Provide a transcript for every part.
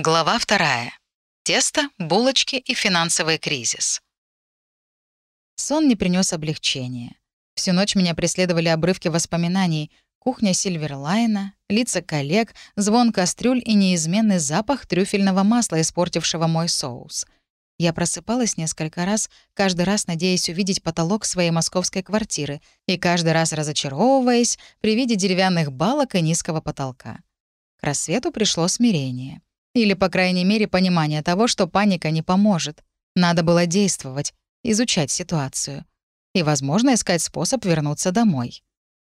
Глава вторая. Тесто, булочки и финансовый кризис. Сон не принес облегчения. Всю ночь меня преследовали обрывки воспоминаний. Кухня Сильверлайна, лица коллег, звон кастрюль и неизменный запах трюфельного масла, испортившего мой соус. Я просыпалась несколько раз, каждый раз надеясь увидеть потолок своей московской квартиры и каждый раз разочаровываясь при виде деревянных балок и низкого потолка. К рассвету пришло смирение. Или, по крайней мере, понимание того, что паника не поможет. Надо было действовать, изучать ситуацию. И, возможно, искать способ вернуться домой.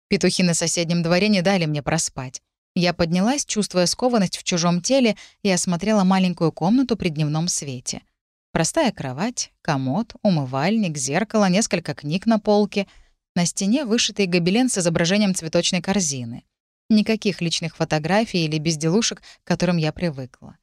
Петухи на соседнем дворе не дали мне проспать. Я поднялась, чувствуя скованность в чужом теле, и осмотрела маленькую комнату при дневном свете. Простая кровать, комод, умывальник, зеркало, несколько книг на полке. На стене вышитый гобелен с изображением цветочной корзины. Никаких личных фотографий или безделушек, к которым я привыкла.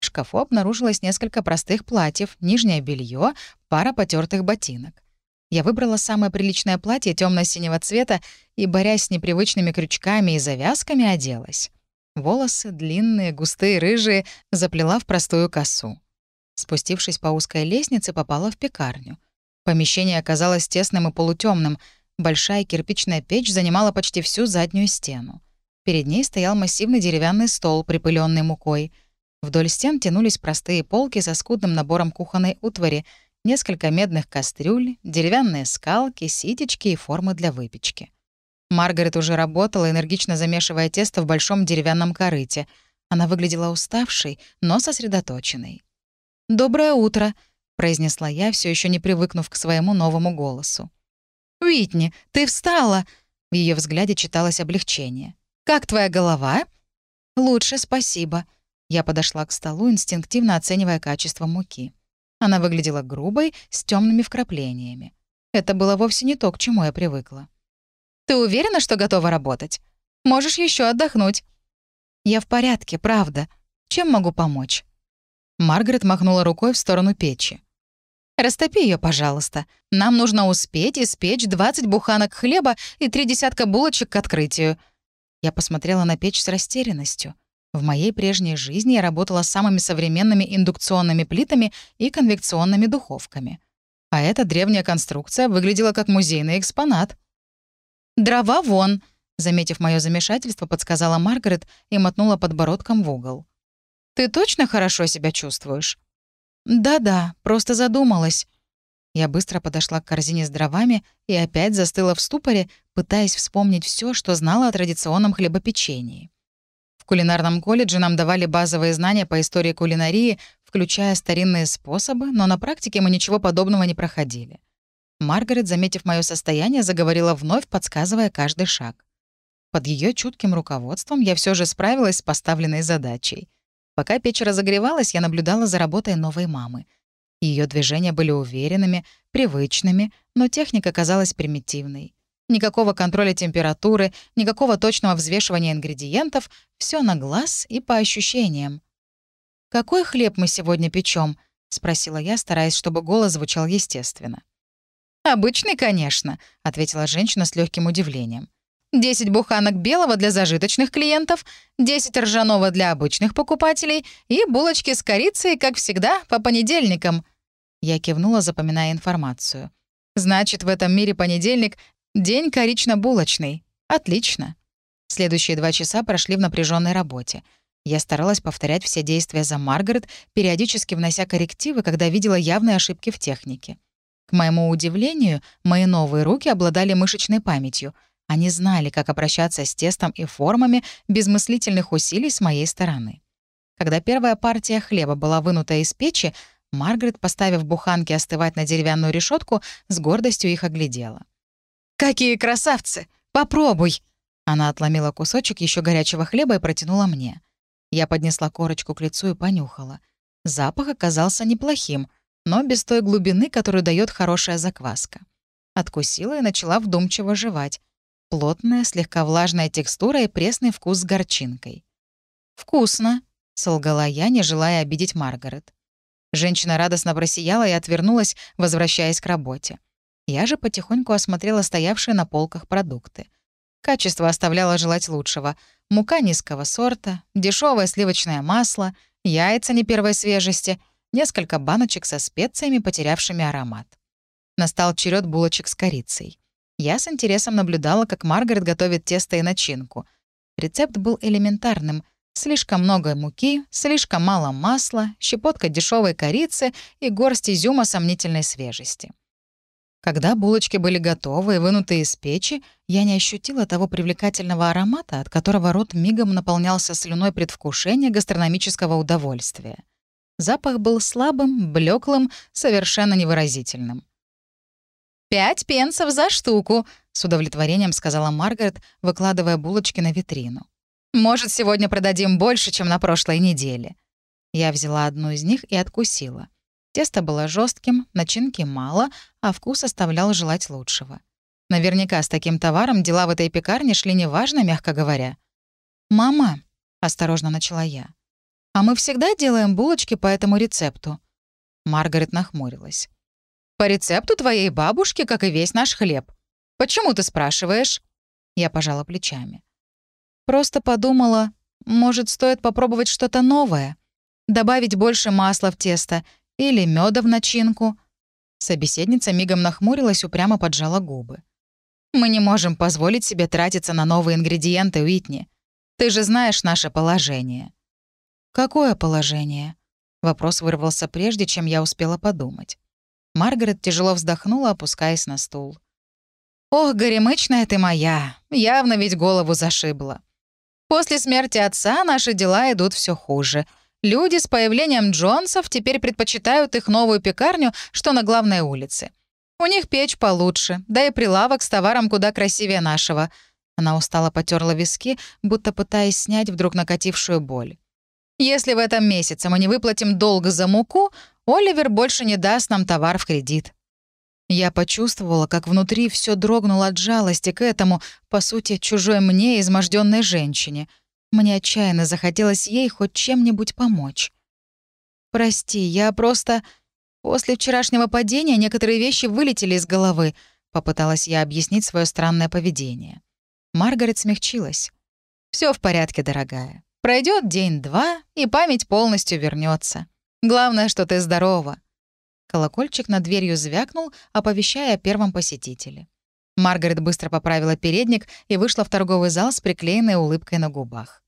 В шкафу обнаружилось несколько простых платьев, нижнее белье, пара потертых ботинок. Я выбрала самое приличное платье темно-синего цвета и, борясь с непривычными крючками и завязками, оделась. Волосы, длинные, густые, рыжие, заплела в простую косу. Спустившись по узкой лестнице, попала в пекарню. Помещение оказалось тесным и полутемным. Большая кирпичная печь занимала почти всю заднюю стену. Перед ней стоял массивный деревянный стол, припыленный мукой. Вдоль стен тянулись простые полки со скудным набором кухонной утвари, несколько медных кастрюль, деревянные скалки, ситечки и формы для выпечки. Маргарет уже работала, энергично замешивая тесто в большом деревянном корыте. Она выглядела уставшей, но сосредоточенной. «Доброе утро», — произнесла я, все еще не привыкнув к своему новому голосу. «Уитни, ты встала!» В ее взгляде читалось облегчение. «Как твоя голова?» «Лучше, спасибо». Я подошла к столу, инстинктивно оценивая качество муки. Она выглядела грубой, с темными вкраплениями. Это было вовсе не то, к чему я привыкла. «Ты уверена, что готова работать? Можешь еще отдохнуть». «Я в порядке, правда. Чем могу помочь?» Маргарет махнула рукой в сторону печи. «Растопи ее, пожалуйста. Нам нужно успеть испечь 20 буханок хлеба и три десятка булочек к открытию. Я посмотрела на печь с растерянностью. В моей прежней жизни я работала с самыми современными индукционными плитами и конвекционными духовками. А эта древняя конструкция выглядела как музейный экспонат. «Дрова вон!» — заметив мое замешательство, подсказала Маргарет и мотнула подбородком в угол. «Ты точно хорошо себя чувствуешь?» «Да-да, просто задумалась. Я быстро подошла к корзине с дровами и опять застыла в ступоре, пытаясь вспомнить все, что знала о традиционном хлебопечении. В кулинарном колледже нам давали базовые знания по истории кулинарии, включая старинные способы, но на практике мы ничего подобного не проходили. Маргарет, заметив мое состояние, заговорила вновь, подсказывая каждый шаг. Под ее чутким руководством я все же справилась с поставленной задачей. Пока печь разогревалась, я наблюдала за работой новой мамы — ее движения были уверенными, привычными, но техника казалась примитивной. Никакого контроля температуры, никакого точного взвешивания ингредиентов, все на глаз и по ощущениям. «Какой хлеб мы сегодня печем? спросила я, стараясь, чтобы голос звучал естественно. «Обычный, конечно», — ответила женщина с легким удивлением. «Десять буханок белого для зажиточных клиентов, десять ржаного для обычных покупателей и булочки с корицей, как всегда, по понедельникам». Я кивнула, запоминая информацию. «Значит, в этом мире понедельник — день корично-булочный. Отлично». Следующие два часа прошли в напряженной работе. Я старалась повторять все действия за Маргарет, периодически внося коррективы, когда видела явные ошибки в технике. К моему удивлению, мои новые руки обладали мышечной памятью. Они знали, как обращаться с тестом и формами без мыслительных усилий с моей стороны. Когда первая партия хлеба была вынута из печи, Маргарет, поставив буханки остывать на деревянную решетку, с гордостью их оглядела. «Какие красавцы! Попробуй!» Она отломила кусочек еще горячего хлеба и протянула мне. Я поднесла корочку к лицу и понюхала. Запах оказался неплохим, но без той глубины, которую дает хорошая закваска. Откусила и начала вдумчиво жевать. Плотная, слегка влажная текстура и пресный вкус с горчинкой. «Вкусно», — солгала я, не желая обидеть Маргарет. Женщина радостно просияла и отвернулась, возвращаясь к работе. Я же потихоньку осмотрела стоявшие на полках продукты. Качество оставляло желать лучшего. Мука низкого сорта, дешевое сливочное масло, яйца не первой свежести, несколько баночек со специями, потерявшими аромат. Настал черед булочек с корицей. Я с интересом наблюдала, как Маргарет готовит тесто и начинку. Рецепт был элементарным. Слишком много муки, слишком мало масла, щепотка дешевой корицы и горсть изюма сомнительной свежести. Когда булочки были готовы и вынуты из печи, я не ощутила того привлекательного аромата, от которого рот мигом наполнялся слюной предвкушения гастрономического удовольствия. Запах был слабым, блеклым, совершенно невыразительным. «Пять пенсов за штуку», — с удовлетворением сказала Маргарет, выкладывая булочки на витрину. «Может, сегодня продадим больше, чем на прошлой неделе». Я взяла одну из них и откусила. Тесто было жестким, начинки мало, а вкус оставлял желать лучшего. Наверняка с таким товаром дела в этой пекарне шли неважно, мягко говоря. «Мама», — осторожно начала я, — «а мы всегда делаем булочки по этому рецепту?» Маргарет нахмурилась. «По рецепту твоей бабушки, как и весь наш хлеб. Почему ты спрашиваешь?» Я пожала плечами. «Просто подумала, может, стоит попробовать что-то новое. Добавить больше масла в тесто или меда в начинку». Собеседница мигом нахмурилась, упрямо поджала губы. «Мы не можем позволить себе тратиться на новые ингредиенты, Уитни. Ты же знаешь наше положение». «Какое положение?» Вопрос вырвался прежде, чем я успела подумать. Маргарет тяжело вздохнула, опускаясь на стул. «Ох, горемычная ты моя! Явно ведь голову зашибла. После смерти отца наши дела идут все хуже. Люди с появлением Джонсов теперь предпочитают их новую пекарню, что на главной улице. У них печь получше, да и прилавок с товаром куда красивее нашего. Она устало потерла виски, будто пытаясь снять вдруг накатившую боль. Если в этом месяце мы не выплатим долг за муку, Оливер больше не даст нам товар в кредит. Я почувствовала, как внутри все дрогнуло от жалости к этому, по сути, чужой мне изможденной женщине — мне отчаянно захотелось ей хоть чем-нибудь помочь. «Прости, я просто...» После вчерашнего падения некоторые вещи вылетели из головы, попыталась я объяснить свое странное поведение. Маргарет смягчилась. Все в порядке, дорогая. Пройдет день-два, и память полностью вернется. Главное, что ты здорова». Колокольчик над дверью звякнул, оповещая о первом посетителе. Маргарет быстро поправила передник и вышла в торговый зал с приклеенной улыбкой на губах.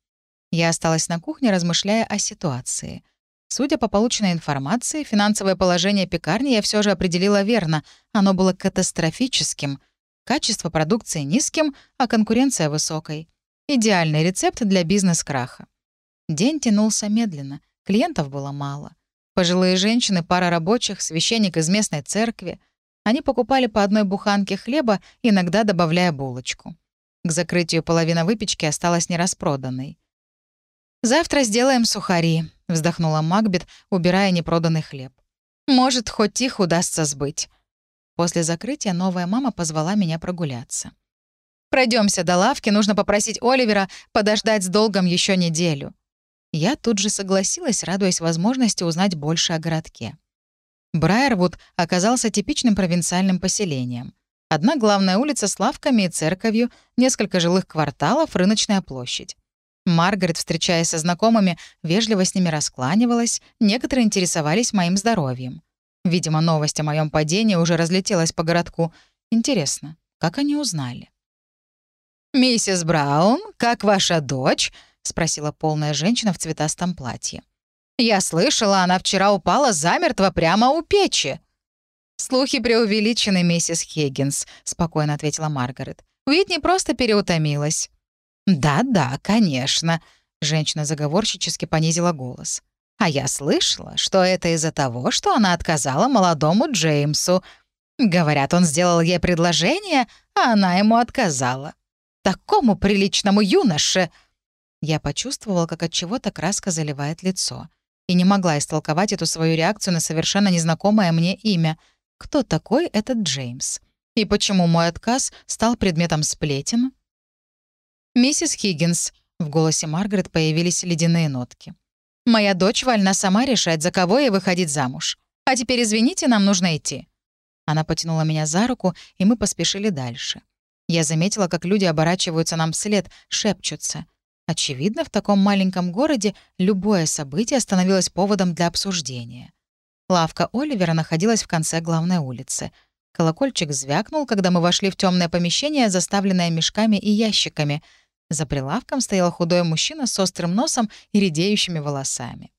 Я осталась на кухне, размышляя о ситуации. Судя по полученной информации, финансовое положение пекарни я все же определила верно. Оно было катастрофическим. Качество продукции низким, а конкуренция высокой. Идеальный рецепт для бизнес-краха. День тянулся медленно, клиентов было мало. Пожилые женщины, пара рабочих, священник из местной церкви — они покупали по одной буханке хлеба, иногда добавляя булочку. К закрытию половина выпечки осталась нераспроданной. «Завтра сделаем сухари», — вздохнула Макбет, убирая непроданный хлеб. «Может, хоть их удастся сбыть». После закрытия новая мама позвала меня прогуляться. Пройдемся до лавки, нужно попросить Оливера подождать с долгом еще неделю». Я тут же согласилась, радуясь возможности узнать больше о городке. Брайервуд оказался типичным провинциальным поселением. Одна главная улица с лавками и церковью, несколько жилых кварталов, рыночная площадь. Маргарет, встречаясь со знакомыми, вежливо с ними раскланивалась, некоторые интересовались моим здоровьем. Видимо, новость о моем падении уже разлетелась по городку. Интересно, как они узнали? «Миссис Браун, как ваша дочь?» — спросила полная женщина в цветастом платье. Я слышала, она вчера упала замертво прямо у печи». «Слухи преувеличены, миссис Хиггинс», — спокойно ответила Маргарет. «Уитни просто переутомилась». «Да-да, конечно», — женщина заговорщически понизила голос. «А я слышала, что это из-за того, что она отказала молодому Джеймсу. Говорят, он сделал ей предложение, а она ему отказала. Такому приличному юноше!» Я почувствовала, как от чего-то краска заливает лицо и не могла истолковать эту свою реакцию на совершенно незнакомое мне имя. Кто такой этот Джеймс? И почему мой отказ стал предметом сплетен? «Миссис Хиггинс», — в голосе Маргарет появились ледяные нотки. «Моя дочь вольна сама решать, за кого ей выходить замуж. А теперь, извините, нам нужно идти». Она потянула меня за руку, и мы поспешили дальше. Я заметила, как люди оборачиваются нам вслед, шепчутся. Очевидно, в таком маленьком городе любое событие становилось поводом для обсуждения. Лавка Оливера находилась в конце главной улицы. Колокольчик звякнул, когда мы вошли в темное помещение, заставленное мешками и ящиками. За прилавком стоял худой мужчина с острым носом и редеющими волосами.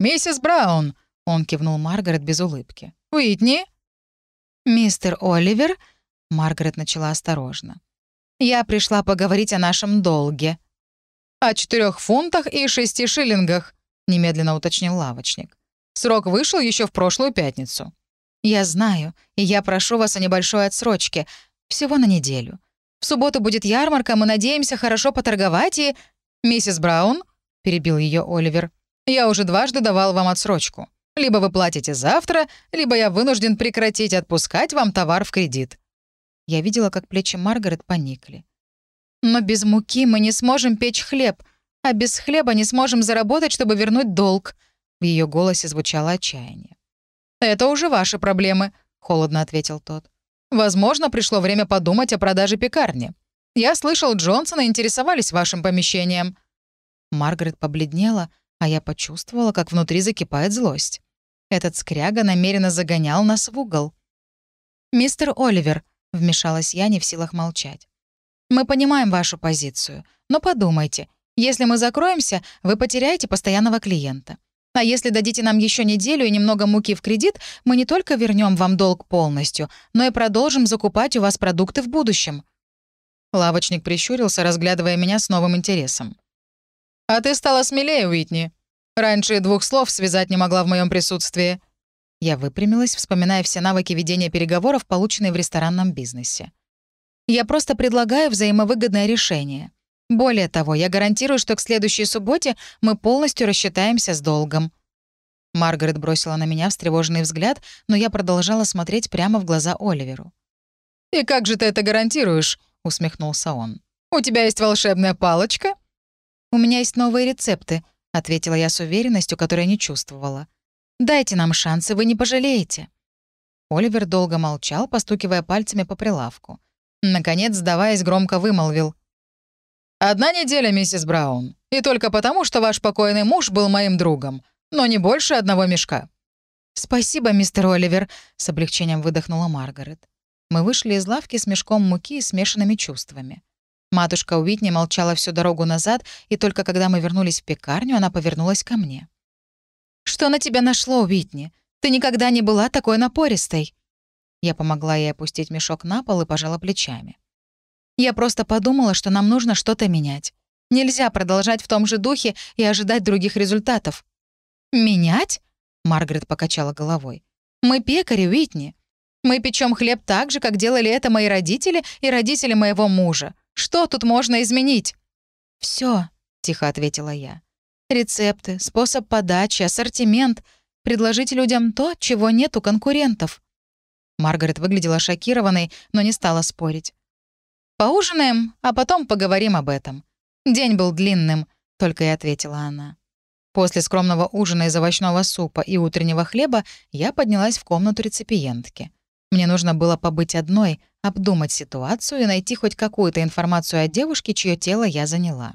«Миссис Браун!» — он кивнул Маргарет без улыбки. «Уитни?» «Мистер Оливер?» — Маргарет начала осторожно. «Я пришла поговорить о нашем долге». «О четырех фунтах и шести шиллингах», — немедленно уточнил лавочник. «Срок вышел еще в прошлую пятницу». «Я знаю, и я прошу вас о небольшой отсрочке. Всего на неделю. В субботу будет ярмарка, мы надеемся хорошо поторговать и...» «Миссис Браун», — перебил ее Оливер, — «я уже дважды давал вам отсрочку. Либо вы платите завтра, либо я вынужден прекратить отпускать вам товар в кредит». Я видела, как плечи Маргарет поникли. Но без муки мы не сможем печь хлеб, а без хлеба не сможем заработать, чтобы вернуть долг». В ее голосе звучало отчаяние. «Это уже ваши проблемы», — холодно ответил тот. «Возможно, пришло время подумать о продаже пекарни. Я слышал, Джонсона интересовались вашим помещением». Маргарет побледнела, а я почувствовала, как внутри закипает злость. Этот скряга намеренно загонял нас в угол. «Мистер Оливер», — вмешалась я, не в силах молчать. Мы понимаем вашу позицию, но подумайте, если мы закроемся, вы потеряете постоянного клиента. А если дадите нам еще неделю и немного муки в кредит, мы не только вернем вам долг полностью, но и продолжим закупать у вас продукты в будущем». Лавочник прищурился, разглядывая меня с новым интересом. «А ты стала смелее, Уитни. Раньше двух слов связать не могла в моем присутствии». Я выпрямилась, вспоминая все навыки ведения переговоров, полученные в ресторанном бизнесе. Я просто предлагаю взаимовыгодное решение. Более того, я гарантирую, что к следующей субботе мы полностью рассчитаемся с долгом». Маргарет бросила на меня встревоженный взгляд, но я продолжала смотреть прямо в глаза Оливеру. «И как же ты это гарантируешь?» — усмехнулся он. «У тебя есть волшебная палочка?» «У меня есть новые рецепты», — ответила я с уверенностью, которой не чувствовала. «Дайте нам шансы, вы не пожалеете». Оливер долго молчал, постукивая пальцами по прилавку. Наконец, сдаваясь, громко вымолвил. «Одна неделя, миссис Браун. И только потому, что ваш покойный муж был моим другом. Но не больше одного мешка». «Спасибо, мистер Оливер», — с облегчением выдохнула Маргарет. Мы вышли из лавки с мешком муки и смешанными чувствами. Матушка Уитни молчала всю дорогу назад, и только когда мы вернулись в пекарню, она повернулась ко мне. «Что на тебя нашло, Уитни? Ты никогда не была такой напористой». Я помогла ей опустить мешок на пол и пожала плечами. Я просто подумала, что нам нужно что-то менять. Нельзя продолжать в том же духе и ожидать других результатов. «Менять?» — Маргарет покачала головой. «Мы пекари, Уитни. Мы печем хлеб так же, как делали это мои родители и родители моего мужа. Что тут можно изменить?» Все, тихо ответила я. «Рецепты, способ подачи, ассортимент. Предложить людям то, чего нет у конкурентов». Маргарет выглядела шокированной, но не стала спорить. «Поужинаем, а потом поговорим об этом. День был длинным», — только и ответила она. После скромного ужина из овощного супа и утреннего хлеба я поднялась в комнату реципиентки. Мне нужно было побыть одной, обдумать ситуацию и найти хоть какую-то информацию о девушке, чье тело я заняла.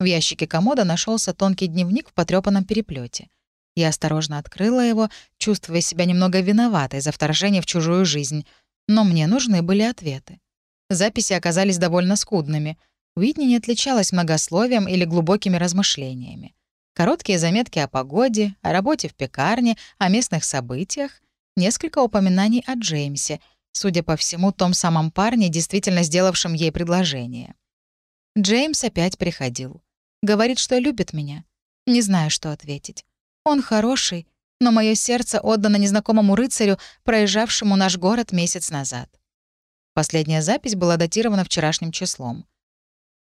В ящике комода нашелся тонкий дневник в потрёпанном переплете. Я осторожно открыла его, чувствуя себя немного виноватой за вторжение в чужую жизнь. Но мне нужны были ответы. Записи оказались довольно скудными. Уитни не отличалась многословием или глубокими размышлениями. Короткие заметки о погоде, о работе в пекарне, о местных событиях, несколько упоминаний о Джеймсе, судя по всему, том самом парне, действительно сделавшем ей предложение. Джеймс опять приходил. Говорит, что любит меня. Не знаю, что ответить. Он хороший, но мое сердце отдано незнакомому рыцарю, проезжавшему наш город месяц назад. Последняя запись была датирована вчерашним числом.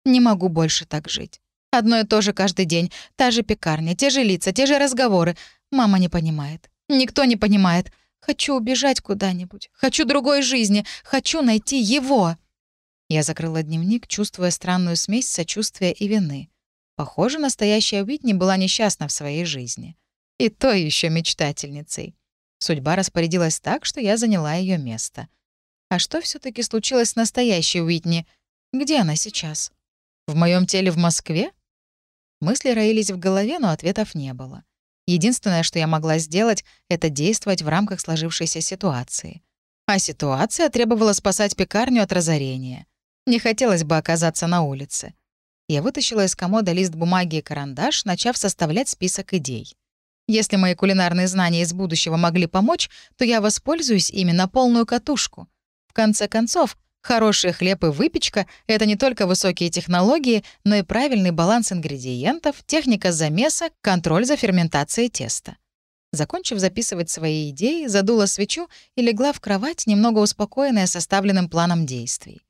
«Не могу больше так жить. Одно и то же каждый день. Та же пекарня, те же лица, те же разговоры. Мама не понимает. Никто не понимает. Хочу убежать куда-нибудь. Хочу другой жизни. Хочу найти его». Я закрыла дневник, чувствуя странную смесь сочувствия и вины. Похоже, настоящая Уитни была несчастна в своей жизни. И то еще мечтательницей. Судьба распорядилась так, что я заняла ее место. А что все таки случилось с настоящей Уитни? Где она сейчас? В моем теле в Москве? Мысли роились в голове, но ответов не было. Единственное, что я могла сделать, это действовать в рамках сложившейся ситуации. А ситуация требовала спасать пекарню от разорения. Не хотелось бы оказаться на улице. Я вытащила из комода лист бумаги и карандаш, начав составлять список идей. Если мои кулинарные знания из будущего могли помочь, то я воспользуюсь ими на полную катушку. В конце концов, Хороший хлеб и выпечка — это не только высокие технологии, но и правильный баланс ингредиентов, техника замеса, контроль за ферментацией теста. Закончив записывать свои идеи, задула свечу и легла в кровать, немного успокоенная составленным планом действий.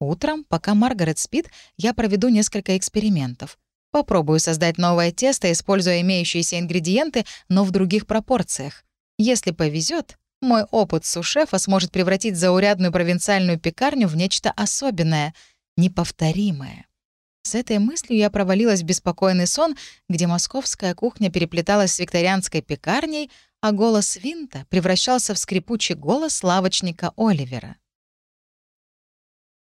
Утром, пока Маргарет спит, я проведу несколько экспериментов. Попробую создать новое тесто, используя имеющиеся ингредиенты, но в других пропорциях. Если повезет, мой опыт сушефа сможет превратить заурядную провинциальную пекарню в нечто особенное, неповторимое. С этой мыслью я провалилась в беспокойный сон, где московская кухня переплеталась с викторианской пекарней, а голос Винта превращался в скрипучий голос лавочника Оливера.